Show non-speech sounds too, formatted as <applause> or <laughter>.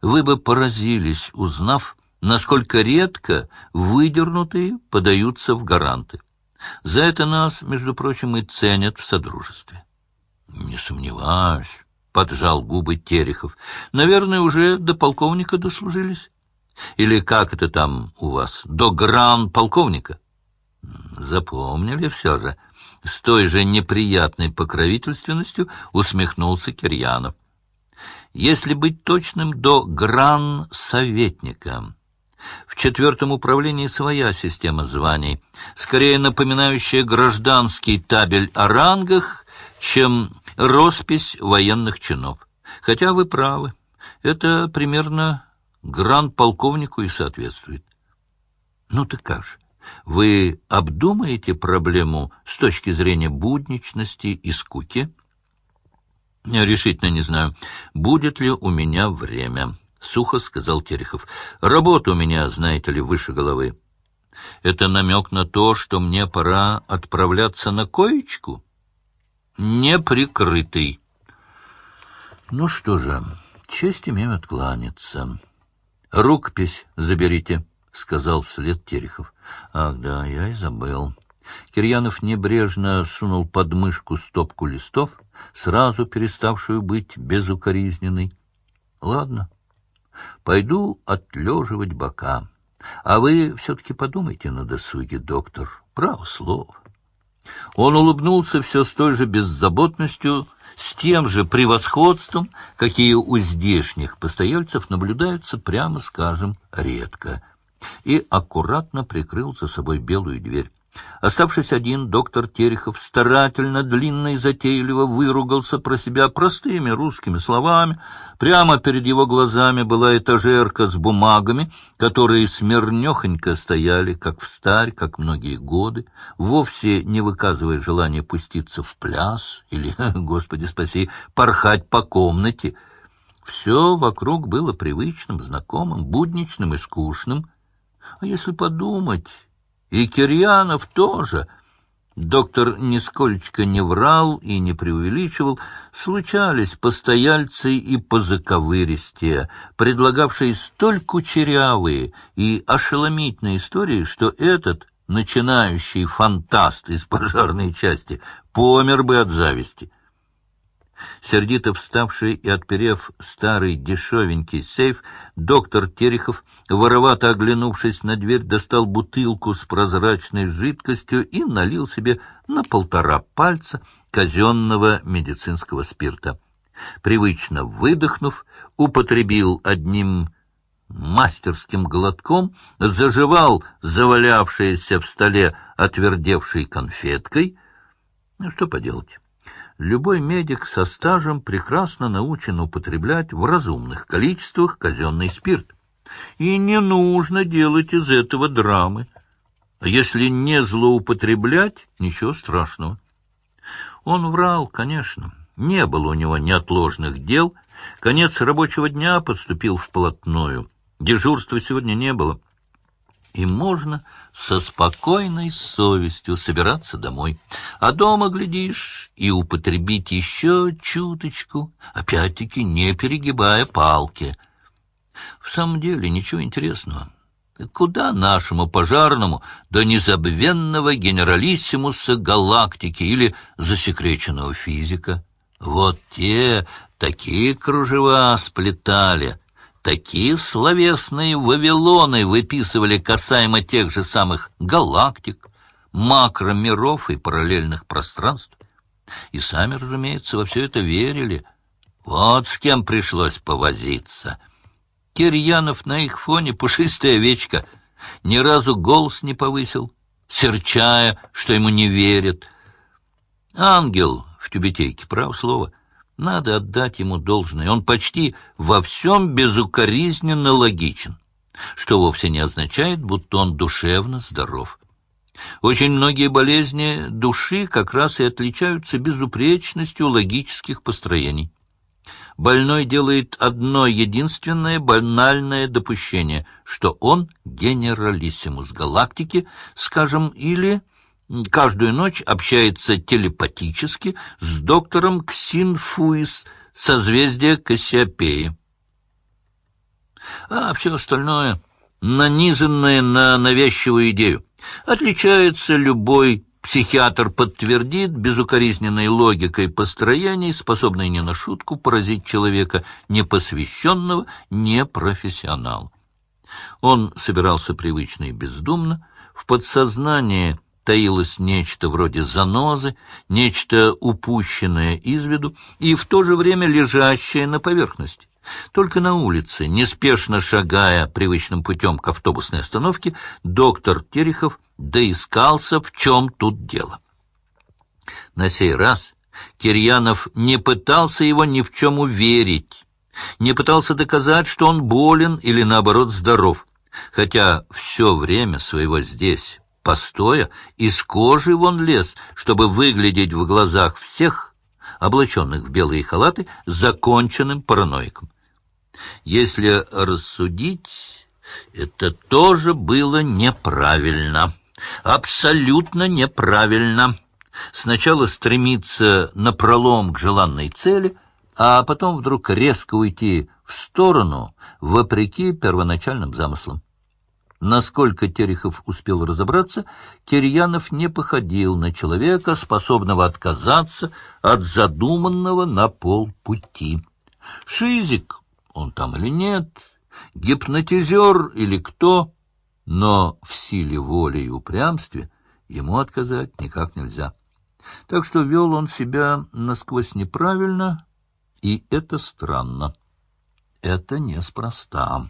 вы бы поразились, узнав, насколько редко выдернутые подаются в гаранты. За это нас, между прочим, и ценят в Содружестве. — Не сомневаюсь, — поджал губы Терехов. — Наверное, уже до полковника дослужились? Или как это там у вас, до гран-полковника? Запомнили все же. С той же неприятной покровительственностью усмехнулся Кирьянов. Если быть точным, до гран-советника. В четвертом управлении своя система званий, скорее напоминающая гражданский табель о рангах, чем роспись военных чинов. Хотя вы правы, это примерно гран-полковнику и соответствует. Ну так как же? Вы обдумаете проблему с точки зрения будничности и скуки? Решительно не знаю, будет ли у меня время, — сухо сказал Терехов. Работа у меня, знаете ли, выше головы. Это намек на то, что мне пора отправляться на коечку? Неприкрытый. Ну что же, честь имею откланяться. Рукопись заберите, — сказал вслед Терехов. Ах, да, я и забыл. Кирьянов небрежно сунул под мышку стопку листов, сразу переставшую быть безукоризненной. Ладно, пойду отлеживать бока. А вы все-таки подумайте на досуге, доктор. Право слово. Он улыбнулся все с той же беззаботностью, с тем же превосходством, какие у здешних постояльцев наблюдаются, прямо скажем, редко, и аккуратно прикрыл за собой белую дверь. Оставшись один, доктор Терехов старательно, длинно и затейливо выругался про себя простыми русскими словами. Прямо перед его глазами была этажерка с бумагами, которые смирнехонько стояли, как в старь, как многие годы, вовсе не выказывая желания пуститься в пляс или, <laughs> господи спаси, порхать по комнате. Все вокруг было привычным, знакомым, будничным и скучным. А если подумать... И Кирьянов тоже. Доктор нисколько не врал и не преувеличивал. Случались постояльцы и позаковыристее, предлагавшие столь кучерявые и ошеломительные истории, что этот начинающий фантаст из пожарной части помер бы от зависти. Сердито вставший и отперев старый дешевенький сейф, доктор Терехов, воровато оглянувшись на дверь, достал бутылку с прозрачной жидкостью и налил себе на полтора пальца казенного медицинского спирта. Привычно выдохнув, употребил одним мастерским глотком, заживал завалявшееся в столе отвердевшей конфеткой. Ну, что поделать? Любой медик со стажем прекрасно научен употреблять в разумных количествах казенный спирт. И не нужно делать из этого драмы. А если не злоупотреблять, ничего страшного. Он врал, конечно. Не было у него неотложных дел. Конец рабочего дня подступил вплотную. Дежурства сегодня не было и можно со спокойной совестью собираться домой. А дома, глядишь, и употребить еще чуточку, опять-таки не перегибая палки. В самом деле ничего интересного. Куда нашему пожарному до незабвенного генералиссимуса галактики или засекреченного физика? Вот те такие кружева сплетали — Такие словесные вавилоны выписывали касаемо тех же самых галактик, макромиров и параллельных пространств. И сами, разумеется, во все это верили. Вот с кем пришлось повозиться. Кирьянов на их фоне пушистая овечка, ни разу голос не повысил, серчая, что ему не верят. Ангел в тюбетейке, право слово, надо отдать ему должное. Он почти во всем безукоризненно логичен, что вовсе не означает, будто он душевно здоров. Очень многие болезни души как раз и отличаются безупречностью логических построений. Больной делает одно единственное банальное допущение, что он генералиссимус галактики, скажем, или каждую ночь общается телепатически с доктором Ксинфуис, созвездия Кассиопеи. а все остальное нанизанное на навязчивую идею. Отличается любой психиатр подтвердит безукоризненной логикой построений, способной не на шутку поразить человека непосвященного, непрофессионала. Он собирался привычно и бездумно, в подсознании таилось нечто вроде занозы, нечто упущенное из виду и в то же время лежащее на поверхности. Только на улице, неспешно шагая привычным путем к автобусной остановке, доктор Терехов доискался, в чем тут дело. На сей раз Кирьянов не пытался его ни в чем уверить, не пытался доказать, что он болен или, наоборот, здоров, хотя все время своего здесь постоя из кожи вон лез, чтобы выглядеть в глазах всех, облаченных в белые халаты, законченным параноиком. Если рассудить, это тоже было неправильно, абсолютно неправильно. Сначала стремиться напролом к желанной цели, а потом вдруг резко уйти в сторону, вопреки первоначальным замыслам. Насколько Терехов успел разобраться, Кирьянов не походил на человека, способного отказаться от задуманного на полпути. Шизик, он там или нет, гипнотизер или кто, но в силе воли и упрямстве ему отказать никак нельзя. Так что вел он себя насквозь неправильно, и это странно. Это неспроста.